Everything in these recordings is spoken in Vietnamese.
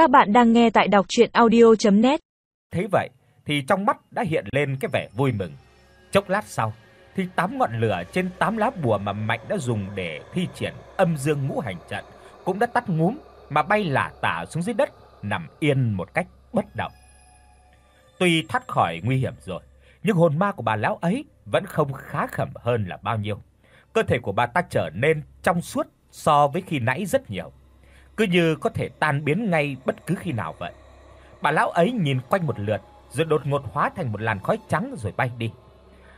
Các bạn đang nghe tại đọc audio net Thấy vậy thì trong mắt đã hiện lên cái vẻ vui mừng. Chốc lát sau thì tám ngọn lửa trên tám lá bùa mà Mạnh đã dùng để thi triển âm dương ngũ hành trận cũng đã tắt ngúm mà bay lả tả xuống dưới đất, nằm yên một cách bất động. Tuy thoát khỏi nguy hiểm rồi, nhưng hồn ma của bà lão ấy vẫn không khá khẩm hơn là bao nhiêu. Cơ thể của bà ta trở nên trong suốt so với khi nãy rất nhiều cứ như có thể tan biến ngay bất cứ khi nào vậy. Bà lão ấy nhìn quanh một lượt, rồi đột ngột hóa thành một làn khói trắng rồi bay đi.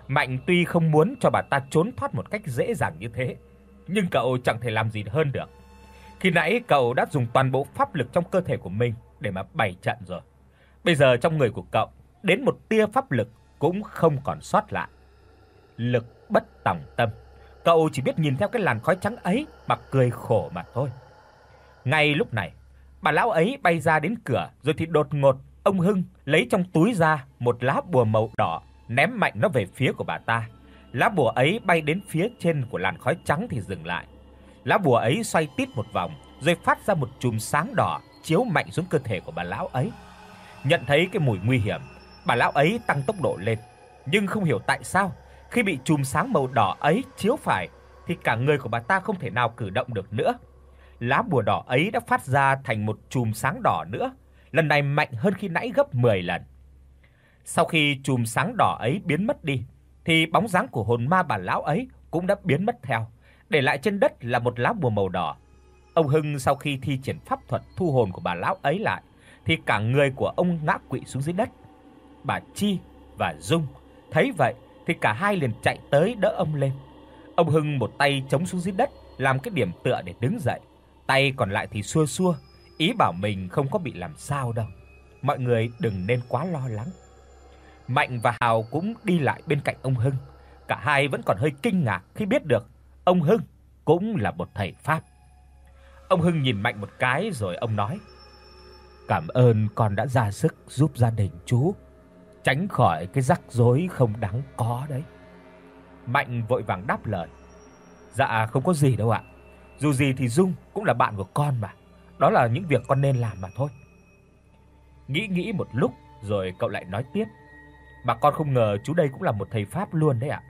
Mạnh tuy không muốn cho bà ta trốn thoát một cách dễ dàng như thế, nhưng cậu chẳng thể làm gì hơn được. Khi nãy cậu đã dùng toàn bộ pháp lực trong cơ thể của mình để mà bày trận rồi. Bây giờ trong người của cậu đến một tia pháp lực cũng không còn sót lại. Lực bất tòng tâm. Cậu chỉ biết nhìn theo cái làn khói trắng ấy mà cười khổ mà thôi. Ngay lúc này, bà lão ấy bay ra đến cửa rồi thì đột ngột ông Hưng lấy trong túi ra một lá bùa màu đỏ ném mạnh nó về phía của bà ta. Lá bùa ấy bay đến phía trên của làn khói trắng thì dừng lại. Lá bùa ấy xoay tít một vòng rồi phát ra một chùm sáng đỏ chiếu mạnh xuống cơ thể của bà lão ấy. Nhận thấy cái mùi nguy hiểm, bà lão ấy tăng tốc độ lên, nhưng không hiểu tại sao khi bị chùm sáng màu đỏ ấy chiếu phải thì cả người của bà ta không thể nào cử động được nữa lá bùa đỏ ấy đã phát ra thành một chùm sáng đỏ nữa, lần này mạnh hơn khi nãy gấp 10 lần. Sau khi chùm sáng đỏ ấy biến mất đi, thì bóng dáng của hồn ma bà lão ấy cũng đã biến mất theo, để lại trên đất là một lá bùa màu đỏ. Ông Hưng sau khi thi triển pháp thuật thu hồn của bà lão ấy lại, thì cả người của ông ngã quỵ xuống dưới đất. Bà Chi và Dung thấy vậy thì cả hai liền chạy tới đỡ ông lên. Ông Hưng một tay chống xuống dưới đất làm cái điểm tựa để đứng dậy, Tay còn lại thì xua xua, ý bảo mình không có bị làm sao đâu. Mọi người đừng nên quá lo lắng. Mạnh và Hào cũng đi lại bên cạnh ông Hưng. Cả hai vẫn còn hơi kinh ngạc khi biết được ông Hưng cũng là một thầy pháp. Ông Hưng nhìn Mạnh một cái rồi ông nói: "Cảm ơn con đã ra sức giúp gia đình chú tránh khỏi cái rắc rối không đáng có đấy." Mạnh vội vàng đáp lời: "Dạ không có gì đâu ạ." Dù gì thì Dung cũng là bạn của con mà, đó là những việc con nên làm mà thôi. Nghĩ nghĩ một lúc rồi cậu lại nói tiếp. Mà con không ngờ chú đây cũng là một thầy pháp luôn đấy ạ,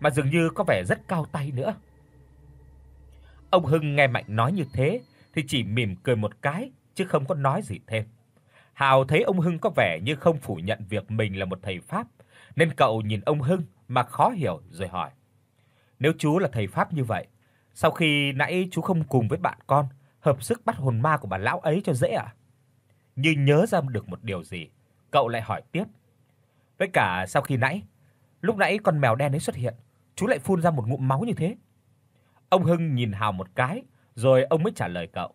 mà dường như có vẻ rất cao tay nữa. Ông Hưng nghe Mạnh nói như thế thì chỉ mỉm cười một cái chứ không có nói gì thêm. Hào thấy ông Hưng có vẻ như không phủ nhận việc mình là một thầy pháp, nên cậu nhìn ông Hưng mà khó hiểu rồi hỏi: "Nếu chú là thầy pháp như vậy sau khi nãy chú không cùng với bạn con hợp sức bắt hồn ma của bà lão ấy cho dễ à? Như nhớ ra được một điều gì, cậu lại hỏi tiếp. Với cả sau khi nãy, lúc nãy con mèo đen ấy xuất hiện, chú lại phun ra một ngụm máu như thế. Ông Hưng nhìn Hào một cái, rồi ông mới trả lời cậu.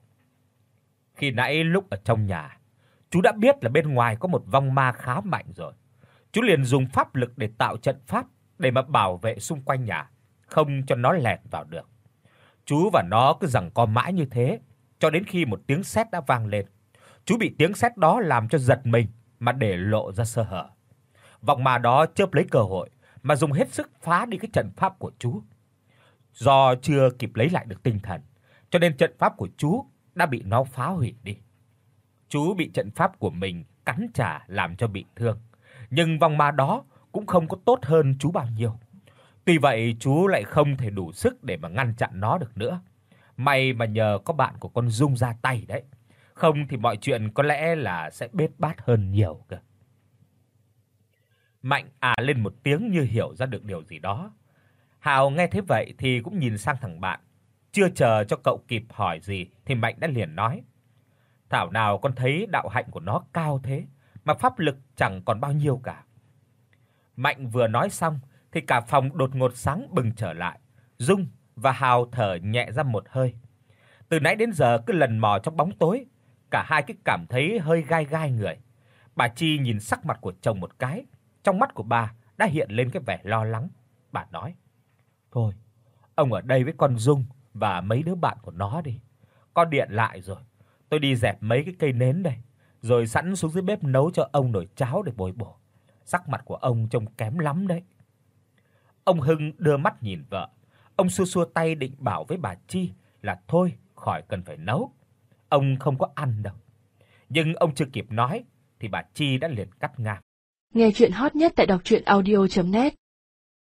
Khi nãy lúc ở trong nhà, chú đã biết là bên ngoài có một vong ma khá mạnh rồi. Chú liền dùng pháp lực để tạo trận pháp để mà bảo vệ xung quanh nhà, không cho nó lẻn vào được. Chú và nó cứ giằng co mãi như thế cho đến khi một tiếng sét đã vang lên. Chú bị tiếng sét đó làm cho giật mình mà để lộ ra sơ hở. Vọng ma đó chớp lấy cơ hội mà dùng hết sức phá đi cái trận pháp của chú. Do chưa kịp lấy lại được tinh thần, cho nên trận pháp của chú đã bị nó phá hủy đi. Chú bị trận pháp của mình cắn trả làm cho bị thương, nhưng vòng ma đó cũng không có tốt hơn chú bao nhiêu. Tuy vậy chú lại không thể đủ sức để mà ngăn chặn nó được nữa. May mà nhờ có bạn của con Dung ra tay đấy. Không thì mọi chuyện có lẽ là sẽ bết bát hơn nhiều cơ. Mạnh à lên một tiếng như hiểu ra được điều gì đó. Hào nghe thế vậy thì cũng nhìn sang thằng bạn, chưa chờ cho cậu kịp hỏi gì thì Mạnh đã liền nói: "Thảo nào con thấy đạo hạnh của nó cao thế mà pháp lực chẳng còn bao nhiêu cả." Mạnh vừa nói xong thì cả phòng đột ngột sáng bừng trở lại. Dung và Hào thở nhẹ ra một hơi. Từ nãy đến giờ cứ lần mò trong bóng tối, cả hai cứ cảm thấy hơi gai gai người. Bà Chi nhìn sắc mặt của chồng một cái, trong mắt của bà đã hiện lên cái vẻ lo lắng. Bà nói: "Thôi, ông ở đây với con Dung và mấy đứa bạn của nó đi. Con điện lại rồi, tôi đi dẹp mấy cái cây nến đây, rồi sẵn xuống dưới bếp nấu cho ông nồi cháo để bồi bổ. Sắc mặt của ông trông kém lắm đấy." Ông Hưng đưa mắt nhìn vợ, ông xua xua tay định bảo với bà Chi là thôi, khỏi cần phải nấu. Ông không có ăn đâu. Nhưng ông chưa kịp nói thì bà Chi đã liền cắt ngang. Nghe truyện hot nhất tại doctruyenaudio.net